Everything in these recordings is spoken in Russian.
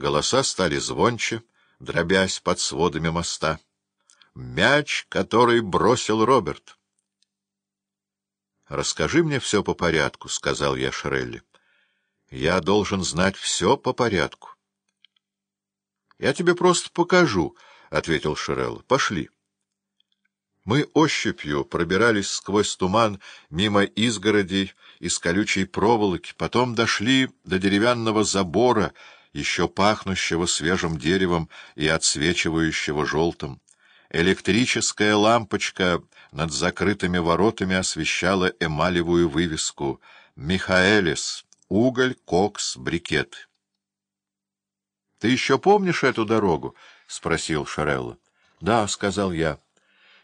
Голоса стали звонче, дробясь под сводами моста. Мяч, который бросил Роберт. «Расскажи мне все по порядку», — сказал я Шрелли. «Я должен знать все по порядку». «Я тебе просто покажу», — ответил Шрелл. «Пошли». Мы ощупью пробирались сквозь туман мимо изгородей из колючей проволоки, потом дошли до деревянного забора, еще пахнущего свежим деревом и отсвечивающего желтым. Электрическая лампочка над закрытыми воротами освещала эмалевую вывеску «Михаэлис. Уголь, кокс, брикет». — Ты еще помнишь эту дорогу? — спросил Шарелла. — Да, — сказал я.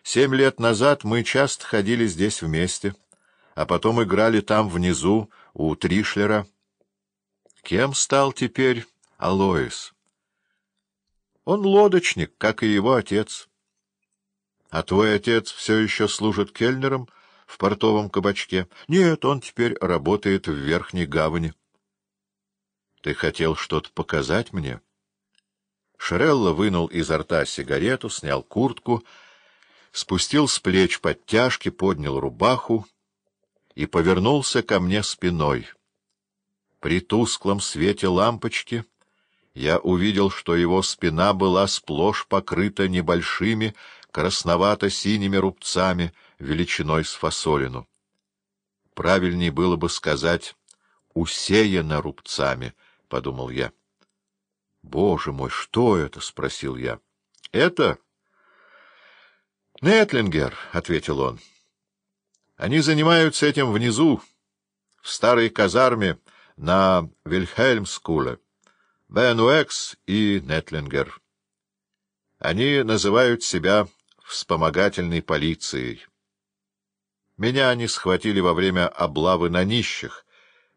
Семь лет назад мы часто ходили здесь вместе, а потом играли там внизу, у Тришлера. Кем стал теперь Алоис? Он лодочник, как и его отец. А твой отец все еще служит кельнером в портовом кабачке? Нет, он теперь работает в Верхней Гавани. Ты хотел что-то показать мне? Шерелла вынул изо рта сигарету, снял куртку — спустил с плеч подтяжки, поднял рубаху и повернулся ко мне спиной. При тусклом свете лампочки я увидел, что его спина была сплошь покрыта небольшими красновато-синими рубцами величиной с фасолину. Правильней было бы сказать «усеяна рубцами», — подумал я. — Боже мой, что это? — спросил я. — Это... — Нетлингер, — ответил он. — Они занимаются этим внизу, в старой казарме на Вильхельмскуле. Бенуэкс и Нетлингер. Они называют себя вспомогательной полицией. Меня они схватили во время облавы на нищих,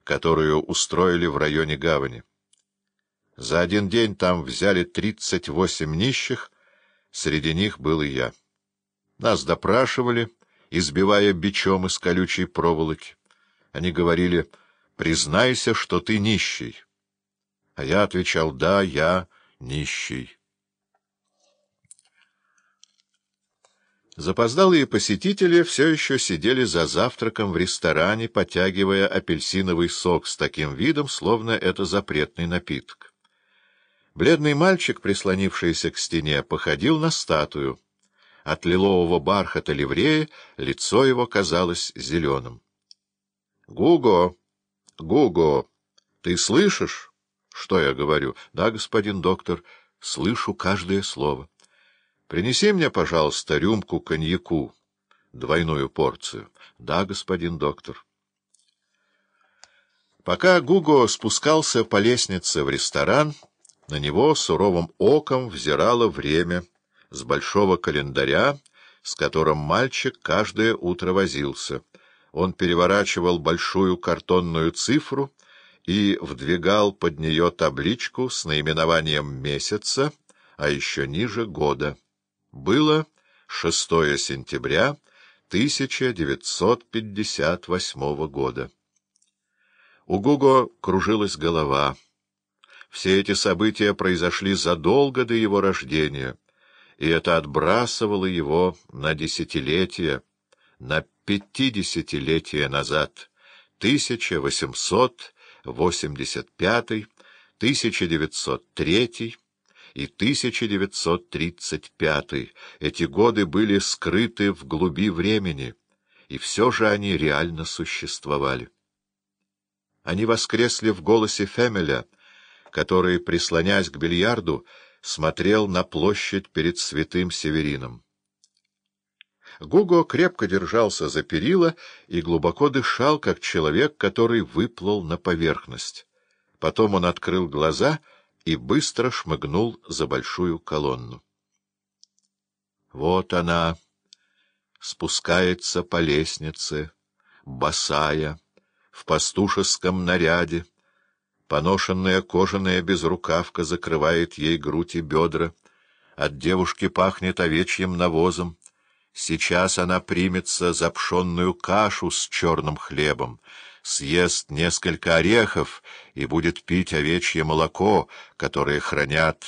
которую устроили в районе гавани. За один день там взяли тридцать восемь нищих, среди них был и я. Нас допрашивали, избивая бичом из колючей проволоки. Они говорили, признайся, что ты нищий. А я отвечал, да, я нищий. Запоздалые посетители все еще сидели за завтраком в ресторане, потягивая апельсиновый сок с таким видом, словно это запретный напиток. Бледный мальчик, прислонившийся к стене, походил на статую. От лилового бархата ливрея лицо его казалось зеленым. — Гуго! Гуго! Ты слышишь, что я говорю? — Да, господин доктор, слышу каждое слово. — Принеси мне, пожалуйста, рюмку коньяку, двойную порцию. — Да, господин доктор. Пока Гуго спускался по лестнице в ресторан, на него суровым оком взирало время — с большого календаря, с которым мальчик каждое утро возился. Он переворачивал большую картонную цифру и вдвигал под нее табличку с наименованием месяца, а еще ниже — года. Было 6 сентября 1958 года. У Гуго кружилась голова. Все эти события произошли задолго до его рождения — и это отбрасывало его на десятилетия, на пятидесятилетия назад, 1885, 1903 и 1935. Эти годы были скрыты в глуби времени, и все же они реально существовали. Они воскресли в голосе Фемеля, который, прислонясь к бильярду, смотрел на площадь перед святым Северином. Гуго крепко держался за перила и глубоко дышал, как человек, который выплыл на поверхность. Потом он открыл глаза и быстро шмыгнул за большую колонну. Вот она спускается по лестнице, босая, в пастушеском наряде, Поношенная кожаная безрукавка закрывает ей грудь и бедра. От девушки пахнет овечьим навозом. Сейчас она примется за пшенную кашу с черным хлебом. съест несколько орехов и будет пить овечье молоко, которое хранят